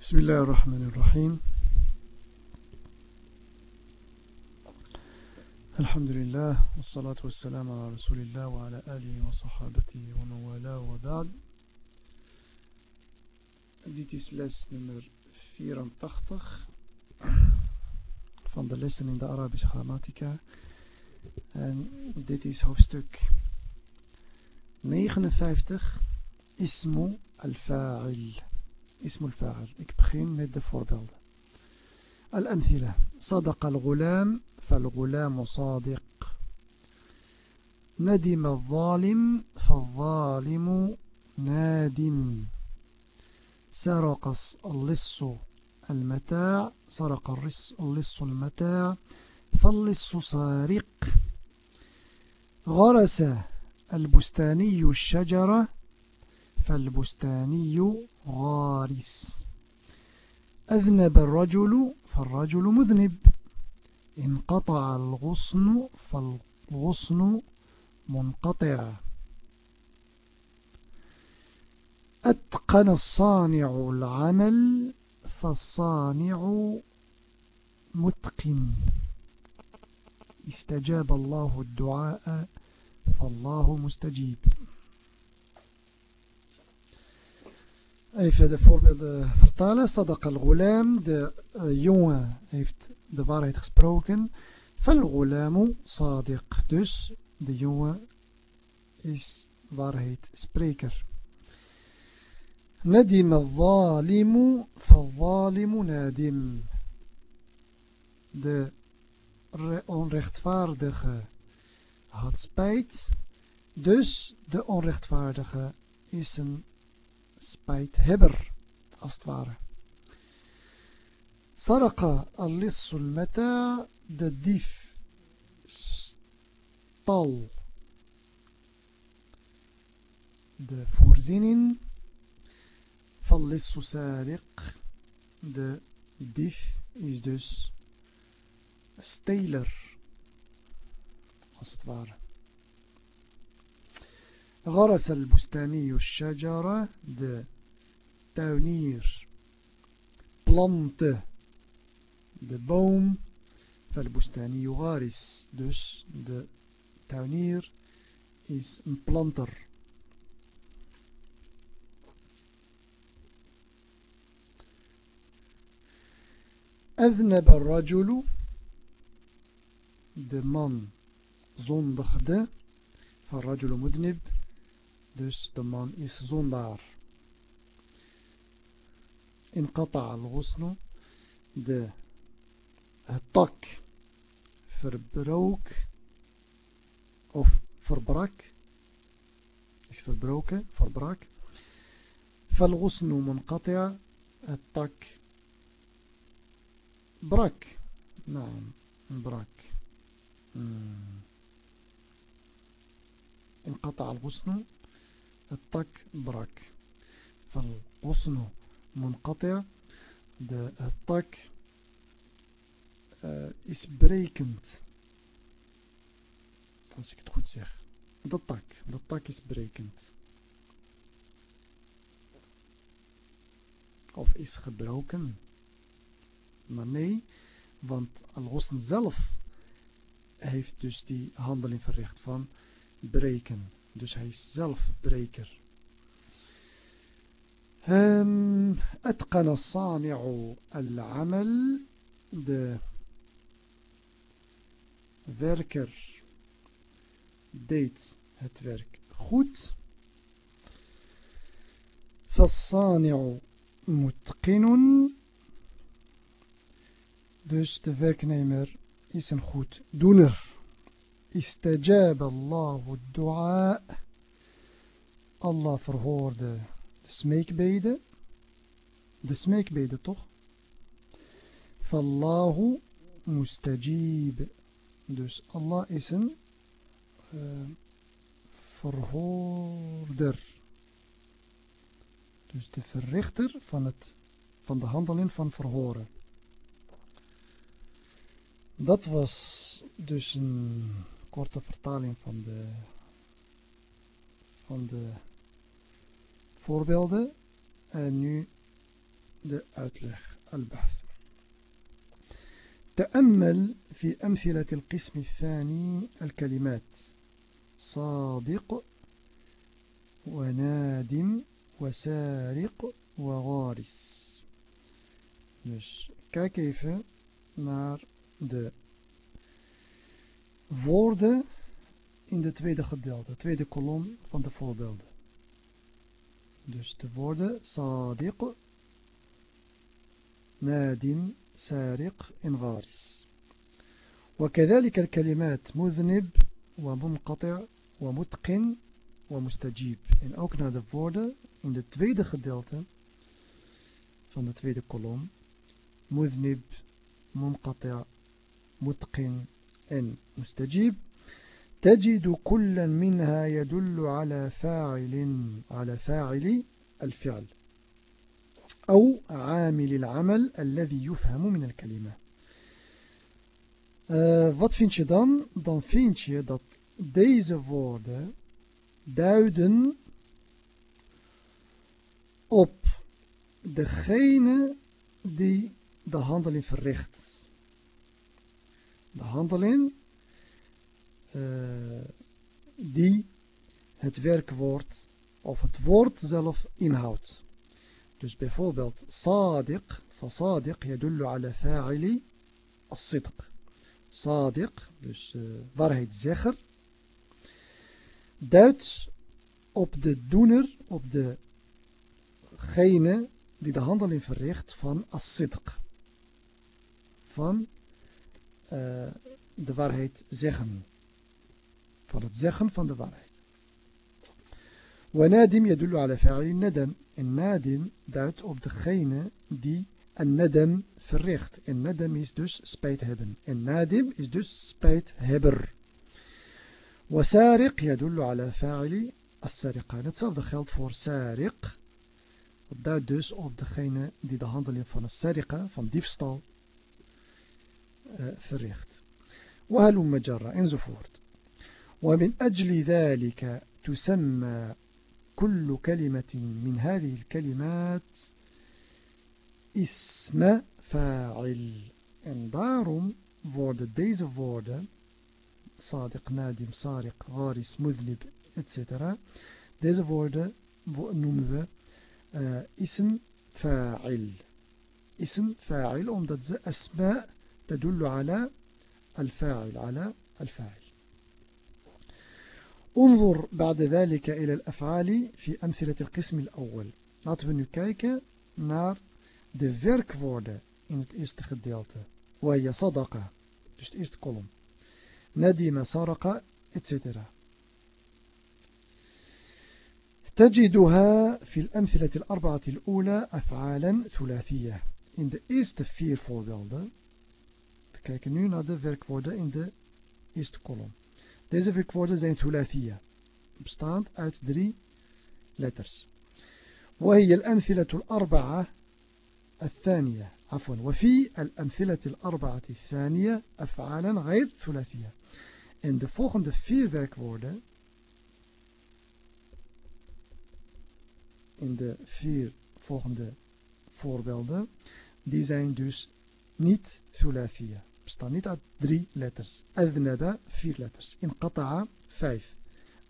بسم الله الرحمن الرحيم الحمد لله والصلاة والسلام على رسول الله وعلى آله وصحابته ومن وبعد Dit is les nummer 84 van de lessen in de Arabische grammatica. En dit is hoofdstuk 59, Ismu al-Fa'il. Ismu al-Fa'il. Ik begin voorbeelden. Al-Amthila. صدق الغلام فالغلام صادق ندم الظالم فالظالم نادم سرق اللص المتاع سرق اللص المتاع فاللص سارق غرس البستاني الشجرة فالبستاني غارس. أذنب الرجل فالرجل مذنب. انقطع الغصن فالغصن منقطع. أتقن الصانع العمل فالصانع متقن. استجاب الله الدعاء فالله مستجيب. Even de voorbeelden vertalen. Sadaq al-ghulam, de uh, jongen heeft de waarheid gesproken. Fal-ghulamu sadiq. Dus de jongen is waarheidspreker. Nadim al-zalimu fal-zalimu nadim. De onrechtvaardige had spijt. Dus de onrechtvaardige is een spijthebber, als het ware. Saraka al-lissul mata, de dief stal de voorziening van lissu sariq, de dief is dus steler, als het ware. غرس البستاني الشجرة de tuinier plantte de boom فالبستاني غارس dus de tuinier is een planter. أذنب الرجل de man zondigde فالرجل مذنب Dus de man is zondaar. In qata al-ghusnu, de het tak verbrook of verbrak, is verbroken, verbrak. فالغصن منقطع الطك بrak نعم بrak انقطع الغصن Het tak brak. Van osnu munqati'a. Het eh, tak eh, is brekend. Als ik het goed zeg. Dat tak. Dat tak is brekend. Of is gebroken. Maar nee, want Al-Hosn zelf heeft dus die handeling verricht van breken. Dus hij is zelf breker. أتقن الصانع العمل de werker deed het werk goed فالصانع متقن dus de werknemer is een goed doener Istajab Allahu dua. Allah verhoorde de smeekbeden. De smeekbeden toch? Fallahu mustajib. Dus Allah is een eh, verhoorder. Dus de verrichter van, het, van de handeling van verhoren. Dat was dus een korte vertaling van de, van de voorbeelden. En nu de uitleg البحث تأمل في أمثلة القسم الثاني الكلمات صادق ونادم وسارق وغارس Dus kijk even naar de woorden in de tweede gedeelte, tweede kolom van de voorbeelden. Dus de woorden sadiq, nadim, سارق en غارس وكذلك الكلمات مذنب ومنقطع ومتقن ومستجيب en ook naar de woorden in de tweede gedeelte van de tweede kolom مذنب منقطع متقن en مستجيب تجد كل منها يدل على فاعل على فاعل الفعل أو عامل العمل الذي يفهم من الكلمة uh, wat vind je dan? Dan vind je dat deze woorden duiden op degene die de handeling verricht. de handeling eh, die het werkwoord of het woord zelf inhoudt. Dus bijvoorbeeld sadiq, fasadiq yadullu ala fa'ili as-sidq. Sadiq, dus eh, uh, waarheidzegger, duidt op de doener, op degene die de handeling verricht van as-sidq. Van uh, de waarheid zeggen van het zeggen van de waarheid ونادم يدل على فاعل الندم En nadim duidt op degene die een nadem verricht. En nadem is dus spijt hebben. En nadim is dus spijthebber. وسارق يدل على فاعل السرقة. Hetzelfde geldt voor sariq. Dat duidt dus op degene die de handeling van een sariqa, van diefstal, uh, verricht. وهلم جرى enzovoort. ومن أجل ذلك تسمى كل كلمة من هذه الكلمات اسم فاعل en daarom worden deze woorden صادق, nadim, sariq, gharis, mudlib, etc. Deze woorden noemen we uh, ism fa'il. Ism fa'il omdat ze asma تدل على الفاعل على الفاعل. انظر بعد ذلك إلى الأفعال في أمثلة القسم الأول. Laten we nu kijken naar de werkwoorden in het eerste gedeelte. وهي صدقة dus het eerste kolom. ندم سرق etc تجدها في الأمثلة الأربعة الأولى أفعالا ثلاثية in de eerste vier voorbeelden we kijken nu naar de werkwoorden in de eerste kolom Deze werkwoorden zijn thulathiyya, bestaand uit drie letters. وهي الأمثلة الأربعة الثانية عفوا وفي الأمثلة الأربعة الثانية أفعالا غير ثلاثية en de volgende vier werkwoorden in de vier volgende voorbeelden die zijn dus niet thulathiyya Bestaan niet uit drie letters. Adnaba, vier letters. Inqata'a, vijf.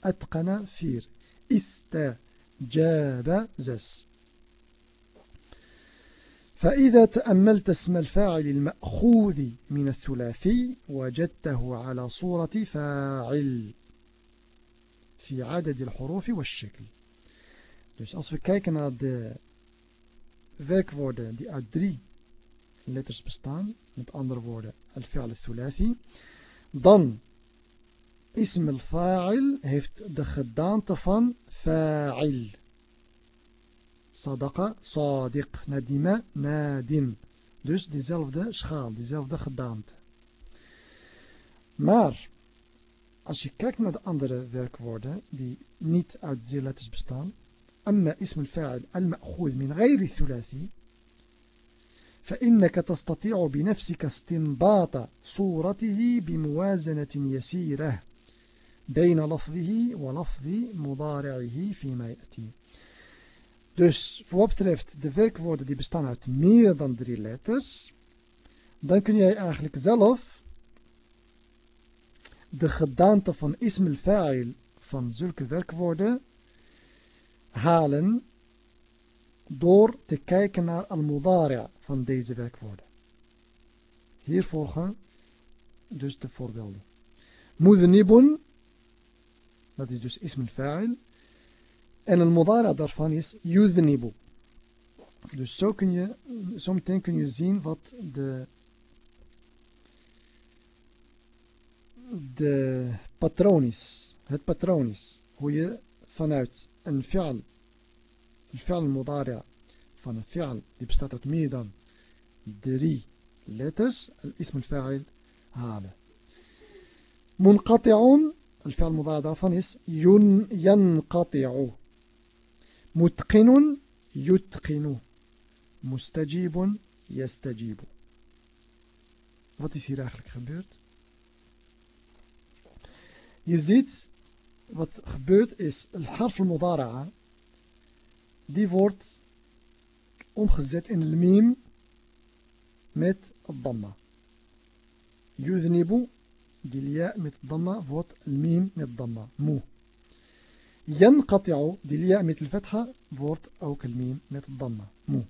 Atqana, vier. Istajaba, zes. فإذا تأملت اسم الفاعل المأخوذ من الثلاثي وجدته على صورة فاعل في عدد الحروف والشكل Dus als we kijken naar de werkwoorden die uit drie letters bestaan, met andere woorden al-fi'al al-thulathi, dan ism al-fa'il heeft de gedaante van fa'il. Sadaqa, sadiq, nadima, nadim. Dus diezelfde schaal, diezelfde gedaante. Maar als je kijkt naar de andere werkwoorden die niet uit drie letters bestaan, أما اسم الفاعل المأخوذ من غير الثلاثي فإنك تستطيع بنفسك استنباط صورته بموازنة يسيرة بين لفظه ولفظ مضارعه فيما يأتي Dus voor wat betreft de werkwoorden die bestaan uit meer dan drie letters, dan kun jij eigenlijk zelf de gedaante van ism al-fa'il van zulke werkwoorden halen door te kijken naar al-mudari' van deze werkwoorden. Hier volgen dus de voorbeelden. Mudnibun, dat is dus ism al-fa'il. En al-mudari' daarvan is yudhnibu. Dus zo kun je, zo meteen kun je zien wat de, de patroon is. Het patroon is. Hoe je vanuit een fi'al, fi'al al-mudari' van een fi'al die bestaat uit meer dan drie letters, al-ism al-fa'il halen. منقطع الفعل المضارع daarvan is ينقطع متقن يتقن مستجيب يستجيب Wat is hier eigenlijk gebeurd? Je ziet, wat gebeurt is, الحرف المضارعة, die wordt omgezet in miem met الضمة. يذنب die lia met damma wordt mim met damma, moe. ينقطع die lia met الفتحة wordt ook الميم met damma, moe.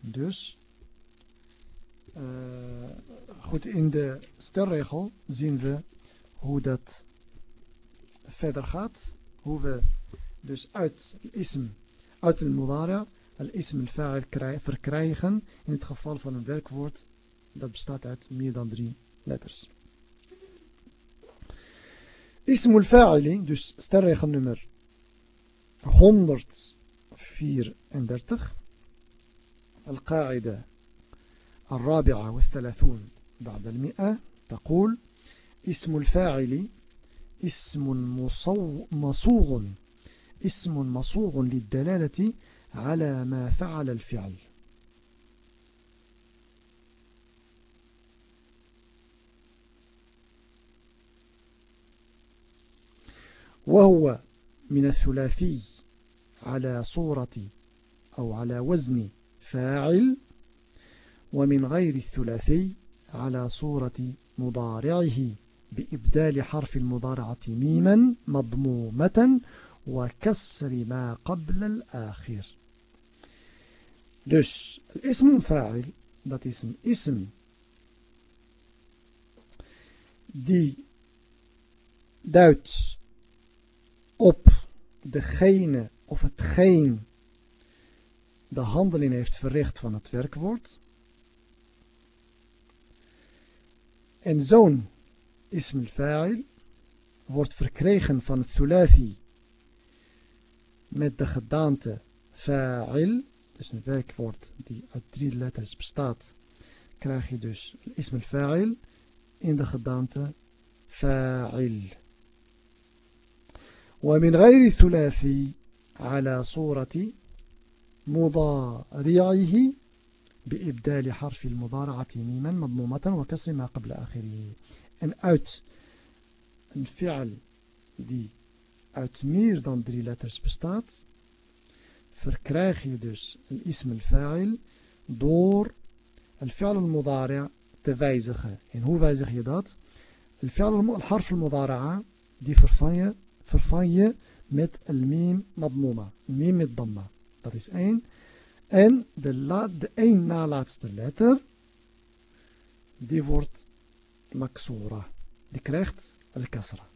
Dus, uh, goed, in de stelregel zien we hoe dat verder gaat. Hoe we dus uit ism, uit de mudara, al-ism al-fa'il verkrijgen in het geval van een werkwoord dat bestaat uit meer dan drie letters. Ism al-fa'ili, dus sterregel nummer 134 القاعدة الرابعة والثلاثون بعد المئة تقول اسم الفاعل اسم مصوغ اسم مصوغ للدلالة على ما فعل الفعل. وهو من الثلاثي على صورة أو على وزن فاعل ومن غير الثلاثي على صورة مضارعه. بإبدال حرف المضارعة ميما مضمومة وكسر ما قبل الآخر Dus ism fa'il, dat is een ism die duidt op degene of hetgeen de handeling heeft verricht van het werkwoord. En zo'n ism fa'il wordt verkregen van het thulathi met de gedaante fa'il dus een werkwoord die uit drie letters bestaat, krijg je dus ism al-fa'il in de gedaante fa'il. ومن غير الثلاثي على صورة مضارعه بإبدال حرف المضارعة ميما مضمومة وكسر ما قبل آخره en uit een fi'al die uit meer dan drie letters bestaat verkrijg je dus een ism al-fa'il door al-fi'al al-mudari' te wijzigen. En hoe wijzig je dat? Al-fi'al al-harf al-mudari'a die vervang je, vervang je met madmuma. Mim met damma. Dat is één. En de, la, de één na laatste letter die wordt maksura. Die krijgt al-kasra.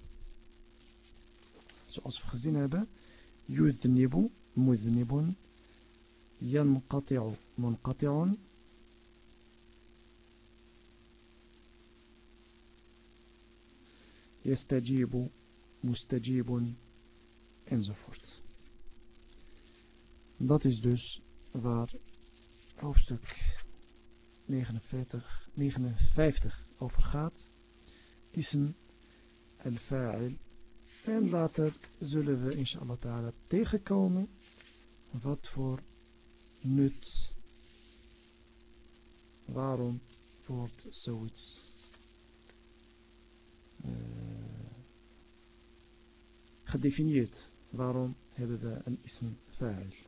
Zoals we gezien hebben. Yudnibu مذنب ينقطع منقطع يستجيب مستجيب enzovoort. Dat is dus waar hoofdstuk 49, 59 over gaat. Ism al-fa'il. En later zullen we inshallah ta'ala tegenkomen wat voor nut, waarom wordt zoiets uh, gedefinieerd. Waarom hebben we een ism fa'il?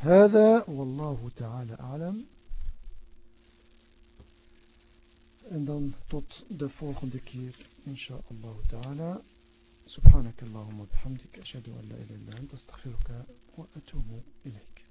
هذا والله تعالى أعلم En dan tot de volgende keer, inshallah ta'ala. سبحانك اللهم وبحمدك أشهد أن لا إله إلا أنت أستغفرك وأتوب إليك